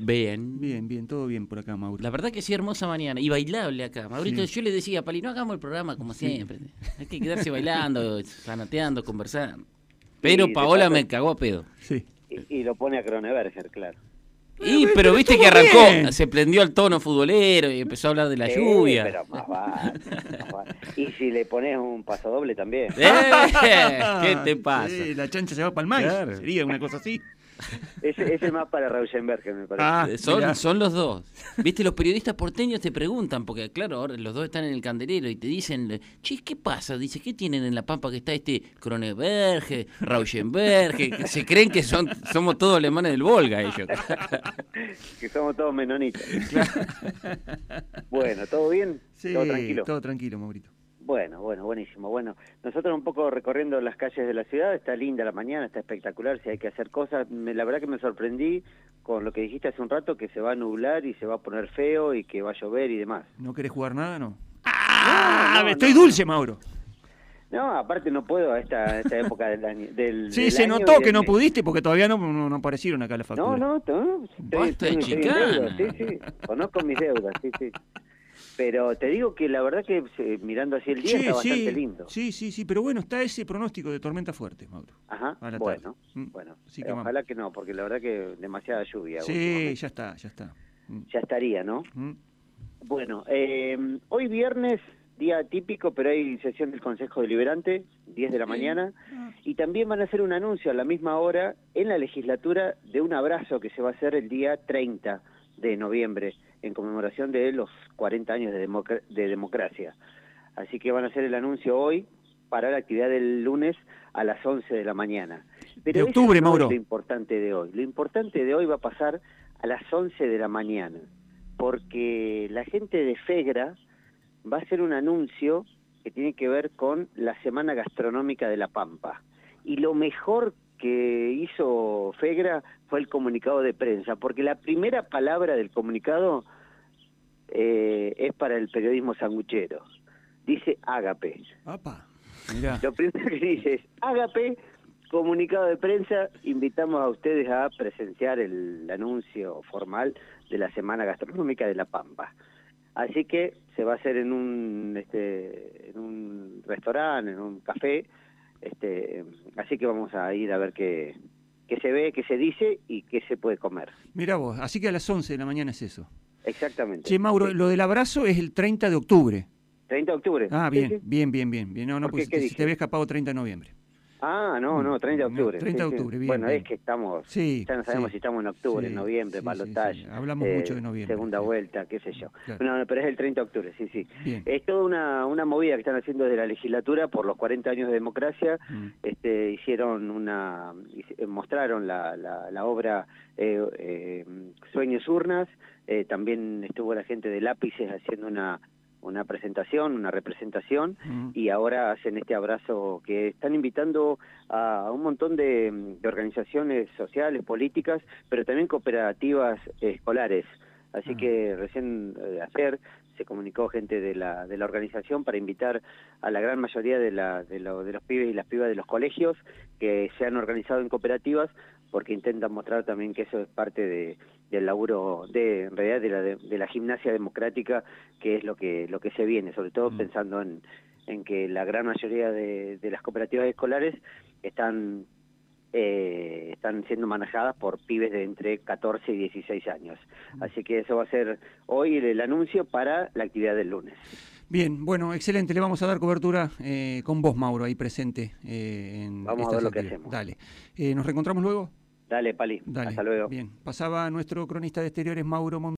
Bien. Bien, bien, todo bien por acá, Mauro. La verdad que sí, hermosa mañana. Y bailable acá. Maurito, Sí. yo le decía, Pali, no hagamos el programa como siempre. Hay que quedarse bailando, zanateando, conversando. Pero Sí, Paola me paso- cagó a pedo. Sí. Y, y lo pone a Cronenberger, claro. Y, pero pero viste que arrancó, bien. se prendió al tono futbolero y empezó a hablar de la Sí, lluvia. Pero más vale, más vale. Y si le pones un pasodoble también. ¡Eh! ¿Qué te pasa? Sí, la chancha se va para el maíz. Claro. Sería una cosa así. Ese, ese es más para Rauschenberger, me parece. Ah, Eh, Son, son los dos. Viste, los periodistas porteños te preguntan, porque claro, ahora los dos están en el candelero y te dicen, che, ¿qué pasa? Dice, ¿qué tienen en la pampa que está este Kroneberge, Rauschenberge? Que se creen que son somos todos alemanes del Volga ellos. Que somos todos menonitas. bueno, ¿todo bien? Sí, ¿Todo tranquilo? Todo tranquilo, Maurito. Bueno, bueno, buenísimo. Bueno, nosotros un poco recorriendo las calles de la ciudad, está linda la mañana, está espectacular, si hay que hacer cosas. Me- la verdad que me sorprendí con lo que dijiste hace un rato, que se va a nublar y se va a poner feo y que va a llover y demás. ¿No querés jugar nada, no? ¡Ah! No, no, estoy no. dulce, Mauro. No, aparte no puedo a esta, a esta época del año. Del, Sí, del se año notó que del no pudiste porque todavía no, no, no aparecieron acá las No, facturas. no, no, estoy, Basta de estoy- deuda, sí, sí, conozco mis deudas, sí, sí. Pero te digo que la verdad que eh, mirando así el día Sí, está bastante sí, lindo. sí, sí, sí, pero bueno, está ese pronóstico de tormenta fuerte, Mauro. Ajá, bueno. Mm, bueno. así eh, que vamos. ojalá que no, porque la verdad que demasiada lluvia. Sí, ya está, ya está. Mm, Ya estaría, ¿no? mm. Bueno, eh, hoy viernes, día típico, pero hay sesión del Consejo Deliberante, 10 de la mañana, y también van a hacer un anuncio a la misma hora en la legislatura de un abrazo que se va a hacer el día 30 de noviembre, en conmemoración de los 40 años de, de democracia. Así que van a hacer el anuncio hoy para la actividad del lunes a las 11 de la mañana. Pero De eso octubre, es Mauro. lo importante de hoy. Lo importante de hoy va a pasar a las 11 de la mañana, porque la gente de FEGRA va a hacer un anuncio que tiene que ver con la Semana Gastronómica de La Pampa. Y lo mejor que hizo FEGRA fue el comunicado de prensa, porque la primera palabra del comunicado eh, es para el periodismo sanguchero. Dice ágape. Lo primero que dice es ágape, comunicado de prensa, invitamos a ustedes a presenciar el anuncio formal de la Semana Gastronómica de La Pampa. Así que se va a hacer en un este en un restaurante, en un café, este así que vamos a ir a ver qué qué se ve, qué se dice y qué se puede comer. Mirá vos, así que a las 11 de la mañana es eso. Exactamente. Che, Mauro, Sí. lo del abrazo es el 30 de octubre. 30 de octubre. Ah, bien, sí. bien, bien, bien, bien. No, no, ¿Por pues te- se te había escapado 30 de noviembre. Ah, no, no, 30 de octubre. 30 de sí, sí. octubre, bien, Bueno, bien. es que estamos, Sí, ya no sabemos si estamos en octubre, en noviembre, balotaje. Hablamos mucho de noviembre, Segunda vuelta, qué sé yo. Claro. No, no, pero es el 30 de octubre, sí, sí. Bien. Es toda una, una movida que están haciendo desde la legislatura por los 40 años de democracia. Mm. Este, hicieron una, hice- mostraron la, la, la obra eh, eh, Sueños Urnas. eh, también estuvo la gente de Lápices haciendo una, una presentación, una representación Mm. y ahora hacen este abrazo que están invitando a, un montón de, de organizaciones sociales, políticas, pero también cooperativas escolares. Así Ah. que recién eh, ayer se comunicó gente de la, de la organización para invitar a la gran mayoría de, la, de, lo- de los pibes y las pibas de los colegios que se han organizado en cooperativas porque intentan mostrar también que eso es parte de, del laburo de en realidad de la, de, de la gimnasia democrática que es lo que lo que se viene sobre todo Mm. pensando en, en que la gran mayoría de, de las cooperativas escolares están eh, están siendo manejadas por pibes de entre 14 y 16 años. Así que eso va a ser hoy el, el anuncio para la actividad del lunes. Bien, bueno, excelente. Le vamos a dar cobertura eh, con vos, Mauro, ahí presente. eh, en Vamos a ver lo que hacemos. Dale. Eh, ¿Nos reencontramos luego? Dale, Pali. Dale. Hasta luego. Bien. Pasaba nuestro cronista de exteriores, Mauro Mon